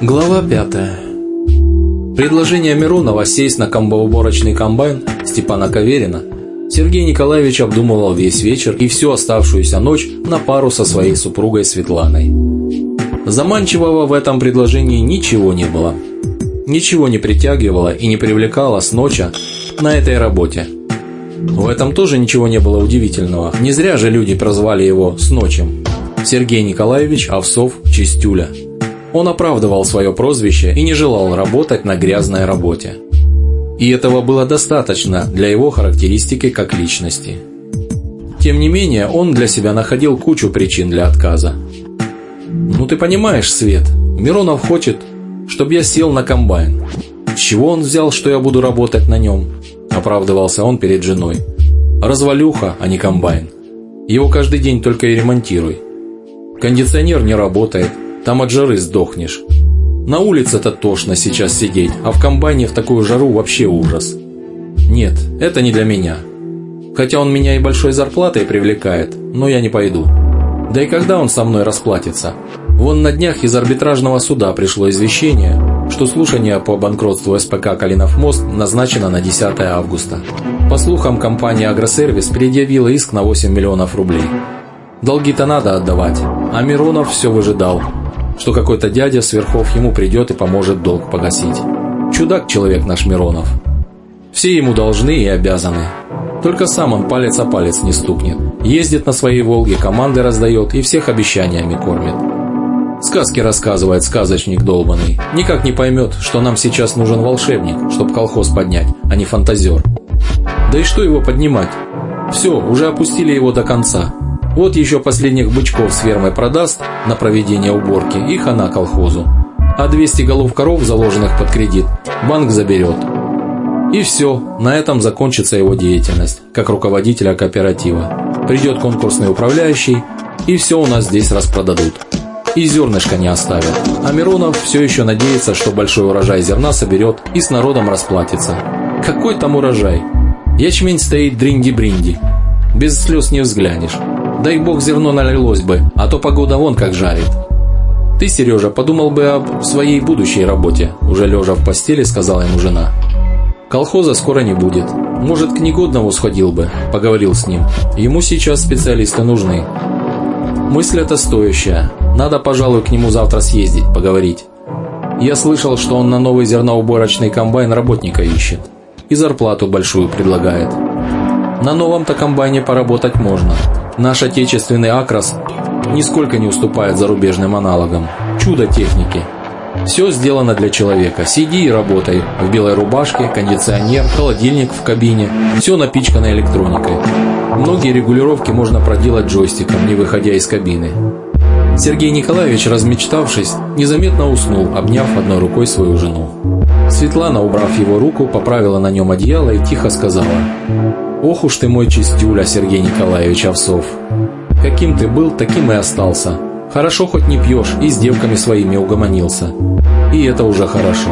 Глава 5. Предложение Миронова сесть на комбоуборочный комбайн Степана Каверина Сергей Николаевич обдумывал весь вечер и всю оставшуюся ночь на пару со своей супругой Светланой. Заманчивого в этом предложении ничего не было. Ничего не притягивало и не привлекало с ночи на этой работе. В этом тоже ничего не было удивительного. Не зря же люди прозвали его «Сночем». Сергей Николаевич Овсов Чистюля – он оправдывал свое прозвище и не желал работать на грязной работе. И этого было достаточно для его характеристики как личности. Тем не менее, он для себя находил кучу причин для отказа. «Ну ты понимаешь, Свет, Миронов хочет, чтобы я сел на комбайн. С чего он взял, что я буду работать на нем?» – оправдывался он перед женой. «Развалюха, а не комбайн. Его каждый день только и ремонтируй. Кондиционер не работает, там от жары сдохнешь. На улице-то тошно сейчас сидеть, а в комбайне в такую жару вообще ужас. Нет, это не для меня. Хотя он меня и большой зарплатой привлекает, но я не пойду. Да и когда он со мной расплатится? Вон на днях из арбитражного суда пришло извещение, что слушание по банкротству СПК «Калинов мост» назначено на 10 августа. По слухам, компания «Агросервис» предъявила иск на 8 миллионов рублей. Долги-то надо отдавать, а Миронов все выжидал, что какой-то дядя сверхов ему придет и поможет долг погасить. Чудак человек наш Миронов. Все ему должны и обязаны. Только сам он палец о палец не стукнет. Ездит на своей «Волге», команды раздает и всех обещаниями кормит. Сказки рассказывает сказочник долбанный. Никак не поймет, что нам сейчас нужен волшебник, чтобы колхоз поднять, а не фантазер. Да и что его поднимать? Все, уже опустили его до конца. Вот еще последних бычков с фермой продаст на проведение уборки и хана колхозу. А 200 голов коров, заложенных под кредит, банк заберет. И все, на этом закончится его деятельность, как руководителя кооператива. Придет конкурсный управляющий, и все у нас здесь распродадут. И зернышко не оставят. А Миронов все еще надеется, что большой урожай зерна соберет и с народом расплатится. Какой там урожай? Ячмень стоит дринди-бринди. Без слез не взглянешь. Дай бог зерно налилось бы, а то погода вон как жарит. Ты, Сережа, подумал бы об своей будущей работе, уже лежа в постели, сказала ему жена. Колхоза скоро не будет. Может, к негодному сходил бы, поговорил с ним. Ему сейчас специалисты нужны. Мысль эта стоящая. Надо, пожалуй, к нему завтра съездить, поговорить. Я слышал, что он на новый зерноуборочный комбайн работника ищет. И зарплату большую предлагает. На новом-то комбайне поработать можно. Наш отечественный Акрос нисколько не уступает зарубежным аналогам. Чудо техники. Все сделано для человека. Сиди и работай. В белой рубашке, кондиционер, холодильник в кабине. Все напичкано электроникой. Многие регулировки можно проделать джойстиком, не выходя из кабины. Сергей Николаевич, размечтавшись, незаметно уснул, обняв одной рукой свою жену. Светлана, убрав его руку, поправила на нем одеяло и тихо сказала Ох уж ты мой чистюля, Сергей Николаевич Овсов. Каким ты был, таким и остался. Хорошо хоть не пьешь и с девками своими угомонился. И это уже хорошо.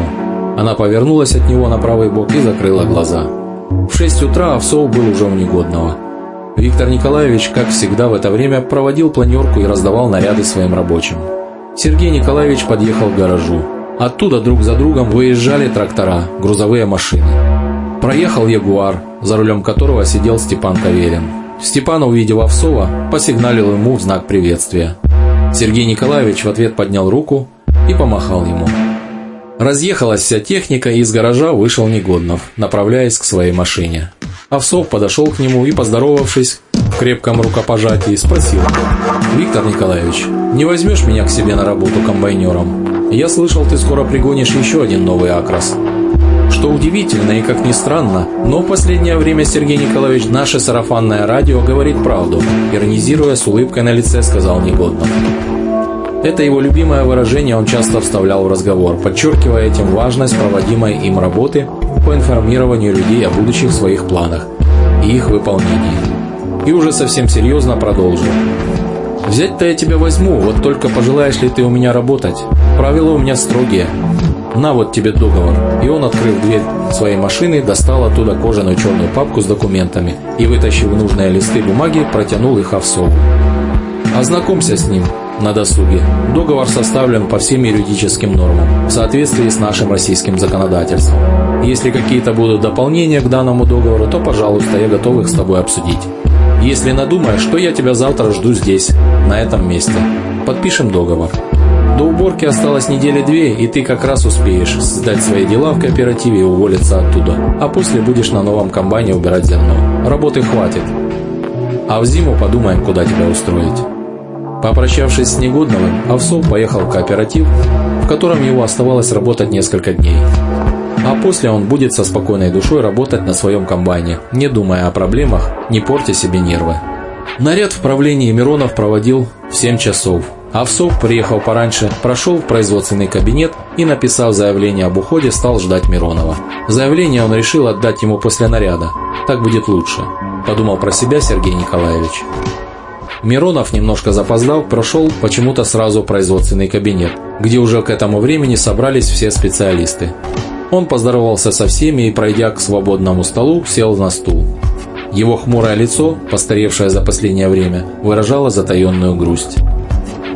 Она повернулась от него на правый бок и закрыла глаза. В 6 утра Овсов был уже у негодного. Виктор Николаевич, как всегда в это время, проводил планерку и раздавал наряды своим рабочим. Сергей Николаевич подъехал к гаражу. Оттуда друг за другом выезжали трактора, грузовые машины. Проехал Ягуар, за рулем которого сидел Степан Каверин. Степан, увидев Овсова, посигналил ему в знак приветствия. Сергей Николаевич в ответ поднял руку и помахал ему. Разъехалась вся техника, и из гаража вышел Негоднов, направляясь к своей машине. Овсов подошел к нему и, поздоровавшись в крепком рукопожатии, спросил. «Виктор Николаевич, не возьмешь меня к себе на работу комбайнером? Я слышал, ты скоро пригонишь еще один новый Акрос». Что удивительно и как ни странно, но в последнее время Сергей Николаевич наше сарафанное радио говорит правду, иронизируя с улыбкой на лице, сказал Негоднов. Это его любимое выражение он часто вставлял в разговор, подчеркивая этим важность проводимой им работы по информированию людей о будущих своих планах и их выполнении. И уже совсем серьезно продолжил. «Взять-то я тебя возьму, вот только пожелаешь ли ты у меня работать? Правила у меня строгие. «На вот тебе договор». И он, открыв дверь своей машины, достал оттуда кожаную черную папку с документами и, вытащив нужные листы бумаги, протянул их Овсову. «Ознакомься с ним. на досуге. Договор составлен по всем юридическим нормам, в соответствии с нашим российским законодательством. Если какие-то будут дополнения к данному договору, то, пожалуйста, я готов их с тобой обсудить. Если надумаешь, что я тебя завтра жду здесь, на этом месте. Подпишем договор. До уборки осталось недели две, и ты как раз успеешь сдать свои дела в кооперативе и уволиться оттуда. А после будешь на новом комбайне убирать зерно. Работы хватит. А в зиму подумаем, куда тебя устроить. Попрощавшись с Негодновым, Овсов поехал в кооператив, в котором его оставалось работать несколько дней. А после он будет со спокойной душой работать на своем комбайне, не думая о проблемах, не портя себе нервы. Наряд в правлении Миронов проводил в 7 часов. Овсов приехал пораньше, прошел в производственный кабинет и, написав заявление об уходе, стал ждать Миронова. Заявление он решил отдать ему после наряда. Так будет лучше, подумал про себя Сергей Николаевич. Миронов, немножко запоздал, прошел почему-то сразу в производственный кабинет, где уже к этому времени собрались все специалисты. Он поздоровался со всеми и, пройдя к свободному столу, сел на стул. Его хмурое лицо, постаревшее за последнее время, выражало затаенную грусть.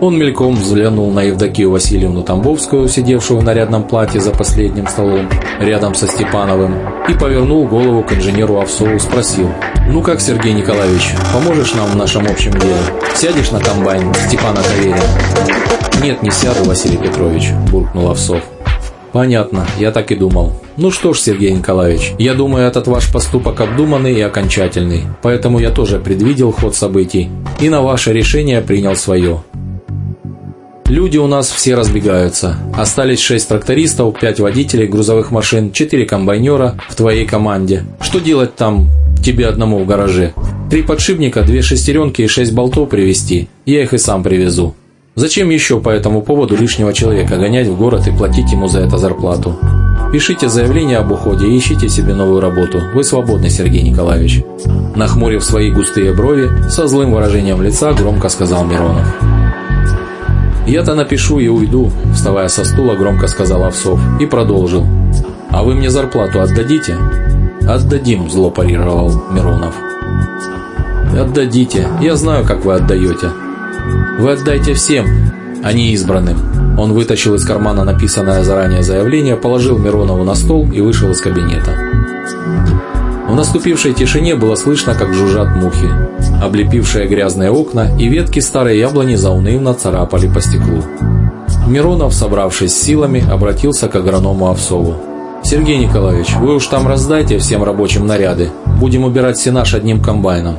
Он мельком взглянул на Евдокию Васильевну Тамбовскую, сидевшую в нарядном платье за последним столом, рядом со Степановым, и повернул голову к инженеру Овсову, спросил, «Ну как, Сергей Николаевич, поможешь нам в нашем общем деле? Сядешь на комбайн Степана Каверина?» «Нет, не сяду, Василий Петрович», – буркнул Овсов. «Понятно, я так и думал. Ну что ж, Сергей Николаевич, я думаю, этот ваш поступок обдуманный и окончательный, поэтому я тоже предвидел ход событий и на ваше решение принял свое. Люди у нас все разбегаются. Остались 6 трактористов, 5 водителей грузовых машин, 4 комбайнера в твоей команде. Что делать там тебе одному в гараже? Три подшипника, две шестеренки и 6 болтов привезти. Я их и сам привезу. Зачем еще по этому поводу лишнего человека гонять в город и платить ему за это зарплату? Пишите заявление об уходе и ищите себе новую работу. Вы свободны, Сергей Николаевич. Нахмурив свои густые брови, со злым выражением лица громко сказал Миронов. «Я-то напишу и уйду», – вставая со стула, громко сказал Овсов и продолжил. «А вы мне зарплату отдадите?» «Отдадим», – зло парировал Миронов. «Отдадите. Я знаю, как вы отдаете. Вы отдайте всем, а не избранным. Он вытащил из кармана написанное заранее заявление, положил Миронову на стол и вышел из кабинета. В наступившей тишине было слышно, как жужжат мухи. Облепившие грязные окна и ветки старой яблони заунывно царапали по стеклу. Миронов, собравшись силами, обратился к агроному Овсову. «Сергей Николаевич, вы уж там раздайте всем рабочим наряды. Будем убирать сенаж одним комбайном».